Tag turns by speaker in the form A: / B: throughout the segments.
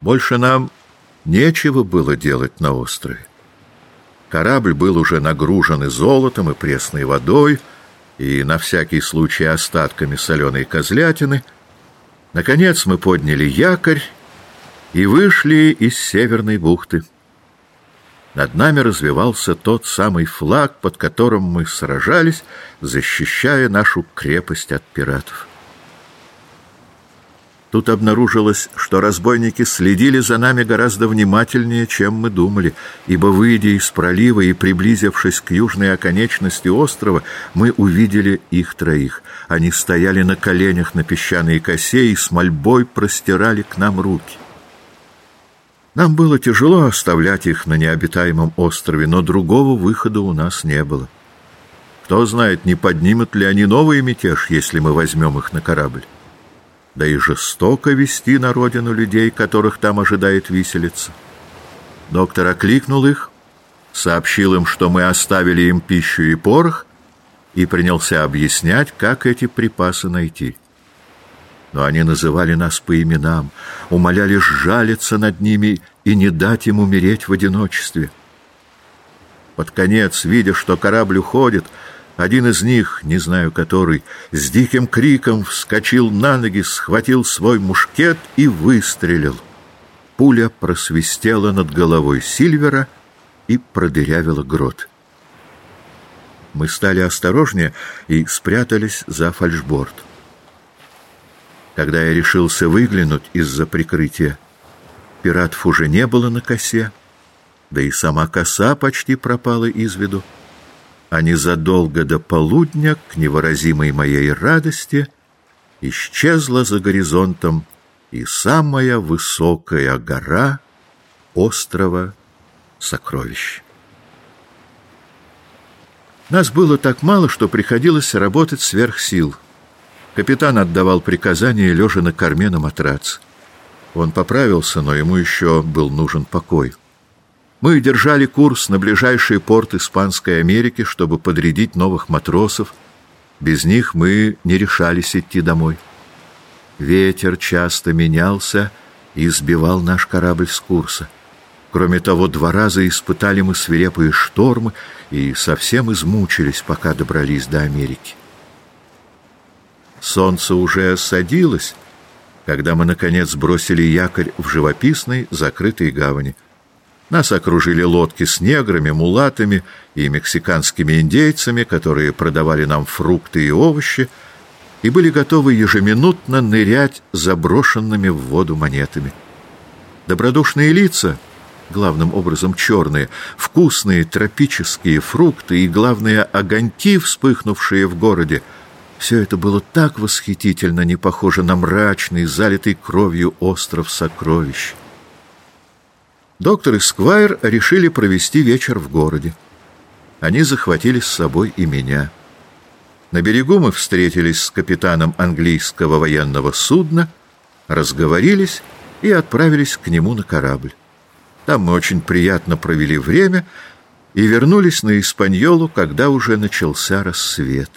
A: Больше нам нечего было делать на острове. Корабль был уже нагружен и золотом, и пресной водой, и на всякий случай остатками соленой козлятины. Наконец мы подняли якорь и вышли из Северной бухты. Над нами развивался тот самый флаг, под которым мы сражались, защищая нашу крепость от пиратов. Тут обнаружилось, что разбойники следили за нами гораздо внимательнее, чем мы думали, ибо, выйдя из пролива и приблизившись к южной оконечности острова, мы увидели их троих. Они стояли на коленях на песчаной косе и с мольбой простирали к нам руки. Нам было тяжело оставлять их на необитаемом острове, но другого выхода у нас не было. Кто знает, не поднимут ли они новый мятеж, если мы возьмем их на корабль да и жестоко вести на родину людей, которых там ожидает виселица. Доктор окликнул их, сообщил им, что мы оставили им пищу и порох, и принялся объяснять, как эти припасы найти. Но они называли нас по именам, умоляли сжалиться над ними и не дать им умереть в одиночестве. Под конец, видя, что корабль уходит, один из них, не знаю который, с диким криком вскочил на ноги, схватил свой мушкет и выстрелил. Пуля просвистела над головой Сильвера и продырявила грот. Мы стали осторожнее и спрятались за фальшборд. Когда я решился выглянуть из-за прикрытия, пиратов уже не было на косе, да и сама коса почти пропала из виду а незадолго до полудня, к невыразимой моей радости, исчезла за горизонтом и самая высокая гора острова Сокровищ. Нас было так мало, что приходилось работать сверх сил. Капитан отдавал приказания, лежа на корме на матрац. Он поправился, но ему еще был нужен покой. Мы держали курс на ближайший порт Испанской Америки, чтобы подрядить новых матросов. Без них мы не решались идти домой. Ветер часто менялся и сбивал наш корабль с курса. Кроме того, два раза испытали мы свирепые штормы и совсем измучились, пока добрались до Америки. Солнце уже садилось, когда мы, наконец, бросили якорь в живописной закрытой гавани. Нас окружили лодки с неграми, мулатами и мексиканскими индейцами, которые продавали нам фрукты и овощи, и были готовы ежеминутно нырять заброшенными в воду монетами. Добродушные лица, главным образом черные, вкусные тропические фрукты и, главное, огоньки, вспыхнувшие в городе, все это было так восхитительно не похоже на мрачный, залитый кровью остров сокровищ. Доктор и Сквайр решили провести вечер в городе. Они захватили с собой и меня. На берегу мы встретились с капитаном английского военного судна, разговорились и отправились к нему на корабль. Там мы очень приятно провели время и вернулись на Испаньолу, когда уже начался рассвет.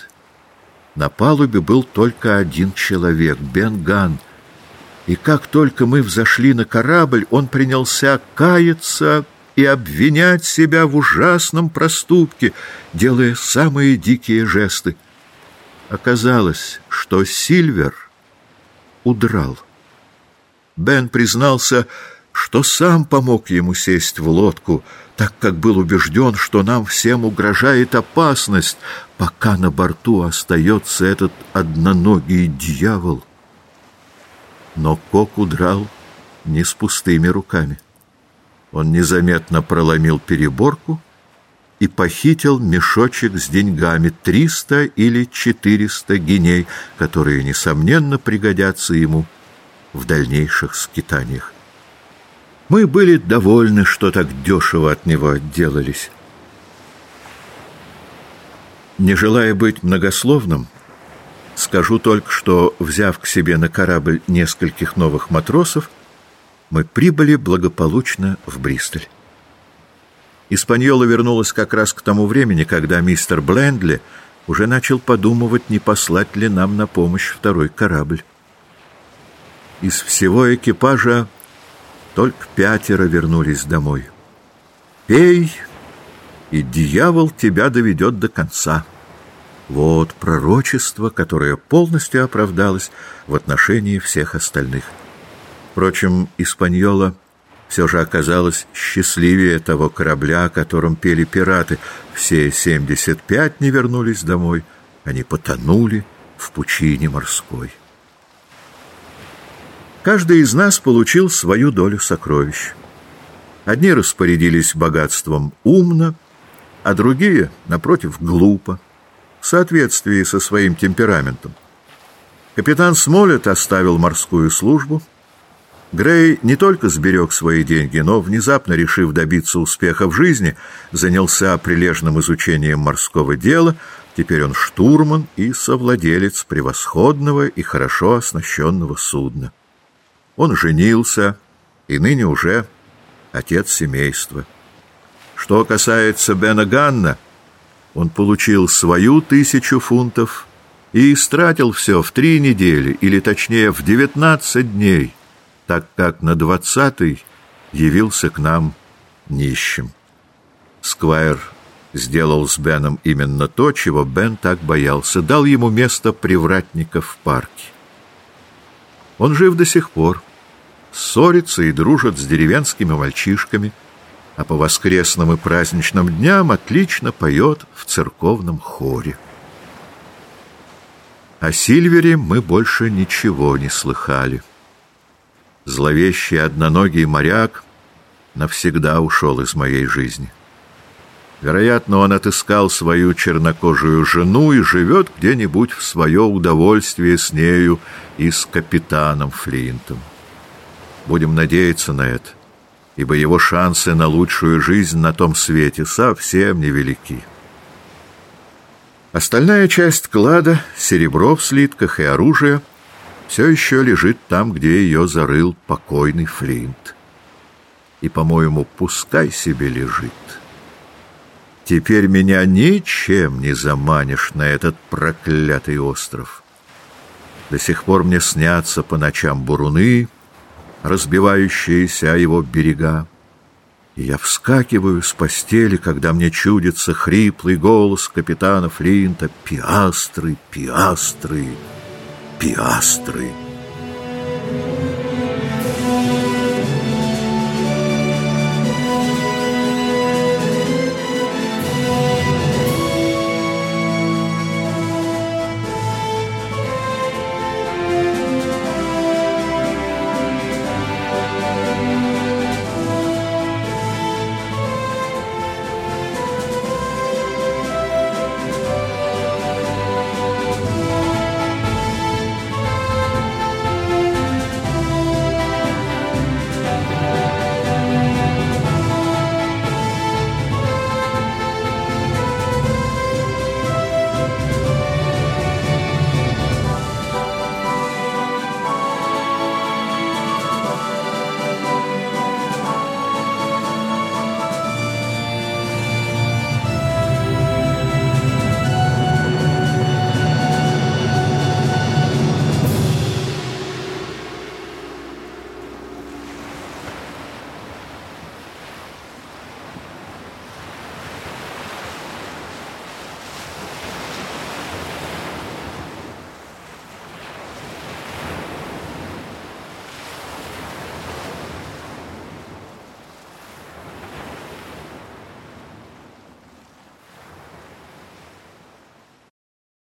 A: На палубе был только один человек — Бен Ганн, и как только мы взошли на корабль, он принялся каяться и обвинять себя в ужасном проступке, делая самые дикие жесты. Оказалось, что Сильвер удрал. Бен признался, что сам помог ему сесть в лодку, так как был убежден, что нам всем угрожает опасность, пока на борту остается этот одноногий дьявол. Но Кок удрал не с пустыми руками. Он незаметно проломил переборку и похитил мешочек с деньгами триста или четыреста геней, которые, несомненно, пригодятся ему в дальнейших скитаниях. Мы были довольны, что так дешево от него отделались. Не желая быть многословным, Скажу только, что, взяв к себе на корабль нескольких новых матросов, мы прибыли благополучно в Бристоль. Испаньола вернулась как раз к тому времени, когда мистер Блендли уже начал подумывать, не послать ли нам на помощь второй корабль. Из всего экипажа Только пятеро вернулись домой. Пей, и дьявол тебя доведет до конца. Вот пророчество, которое полностью оправдалось в отношении всех остальных. Впрочем, Испаньола все же оказалась счастливее того корабля, о котором пели пираты. Все семьдесят пять не вернулись домой, они потонули в пучине морской. Каждый из нас получил свою долю сокровищ. Одни распорядились богатством умно, а другие, напротив, глупо, в соответствии со своим темпераментом. Капитан Смолет оставил морскую службу. Грей не только сберег свои деньги, но, внезапно решив добиться успеха в жизни, занялся прилежным изучением морского дела. Теперь он штурман и совладелец превосходного и хорошо оснащенного судна. Он женился и ныне уже отец семейства. Что касается Бена Ганна, он получил свою тысячу фунтов и истратил все в три недели, или точнее в девятнадцать дней, так как на двадцатый явился к нам нищим. Сквайр сделал с Беном именно то, чего Бен так боялся, дал ему место привратника в парке. Он жив до сих пор, ссорится и дружит с деревенскими мальчишками, а по воскресным и праздничным дням отлично поет в церковном хоре. О Сильвере мы больше ничего не слыхали. Зловещий одноногий моряк навсегда ушел из моей жизни. Вероятно, он отыскал свою чернокожую жену и живет где-нибудь в свое удовольствие с нею и с капитаном Флинтом. Будем надеяться на это, ибо его шансы на лучшую жизнь на том свете совсем невелики. Остальная часть клада, серебро в слитках и оружие, все еще лежит там, где ее зарыл покойный Флинт. И, по-моему, пускай себе лежит. Теперь меня ничем не заманишь на этот проклятый остров. До сих пор мне снятся по ночам буруны, разбивающиеся о его берега. И я вскакиваю с постели, когда мне чудится хриплый голос капитана Флинта «Пиастры, пиастры, пиастры».